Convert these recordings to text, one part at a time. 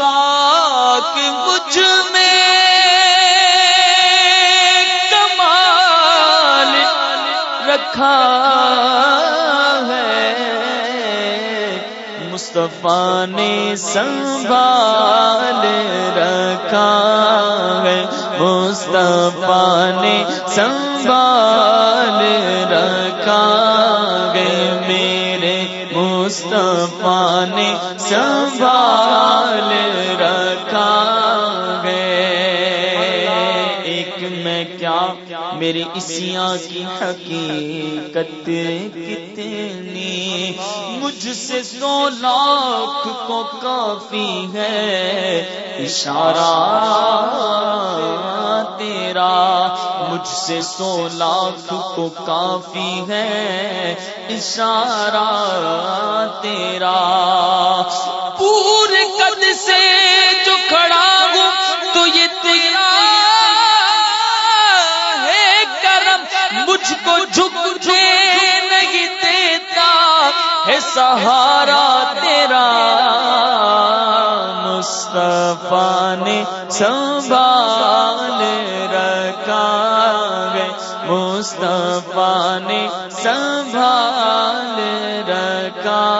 خاک مجھ میں کمال رکھا ہے۔ مصطفیٰ نے سنبھال رکھا ہے۔ مصطفیٰ نے سنبھال رکھا نے سنبھال رکھا میری اسیا کی حقیقت کتنی؟ مجھ سے سو لاکھ کو کافی ہے۔ اشارہ تیرا، مجھ سے سو لاکھ کو کافی ہے۔ اشارہ تیرا پورے سے جو کھڑا ہوں، تو یہ تیرا ہے کرم، مجھ کو جھکے نہیں دیتا ہے سہارا تیرا۔ مصطفیٰ نے سنبھال رکھا گے مصطفیٰ نے سنبھال رکھا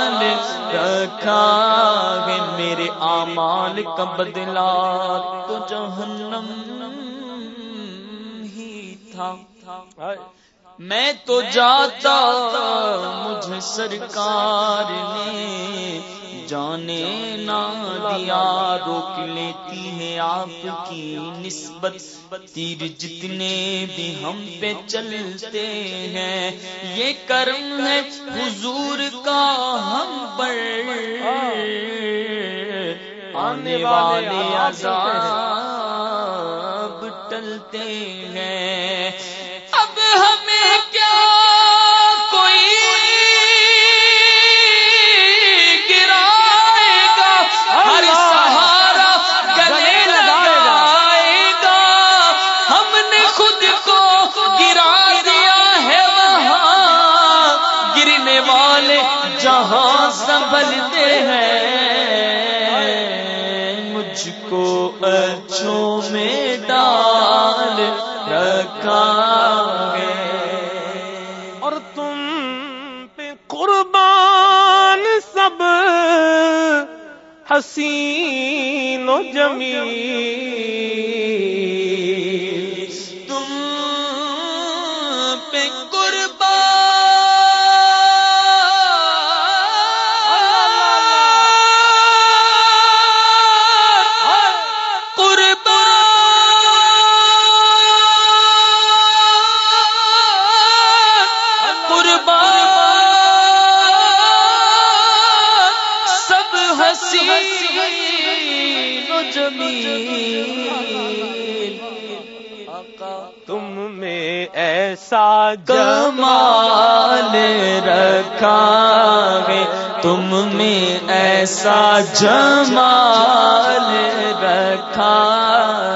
رکھا ہے میرے آمال کا بدلا تو جہنم ہی تھا۔ میں تو جاتا، مجھے سرکار نے جانے نہ دیا، روک لیتی ہے آپ کی نسبت۔ تیر جتنے بھی ہم پہ چلتے ہیں، یہ کرم ہے حضور کا ہم پر۔ آنے والے عذاب ٹلتے ہیں۔ اب ہمیں سنبھلتے ہیں۔ مجھ کو اچھوں میں ڈال رکھا اور تم پہ قربان سب حسین و جمیل۔ تم میں ایسا جمال رکھا ہے۔ تم میں ایسا جمال رکھا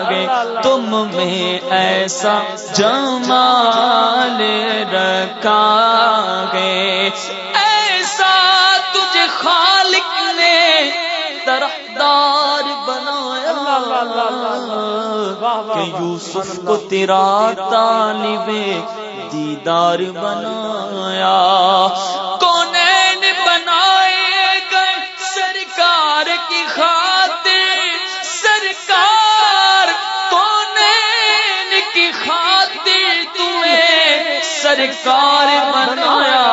ہے۔ تم میں ایسا جمال رکھا ہے۔ کہ یوسف کو تیرا طالب دیدار بنایا۔ کون بنائے گئے سرکار کی خاطر۔ سرکار کون کی خاطر تمہیں سرکار بنایا۔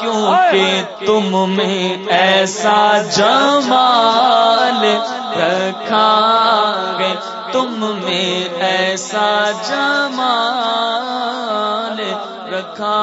کیونکہ تم میں ایسا جمال رکھا گے تم میں ایسا جمال رکھا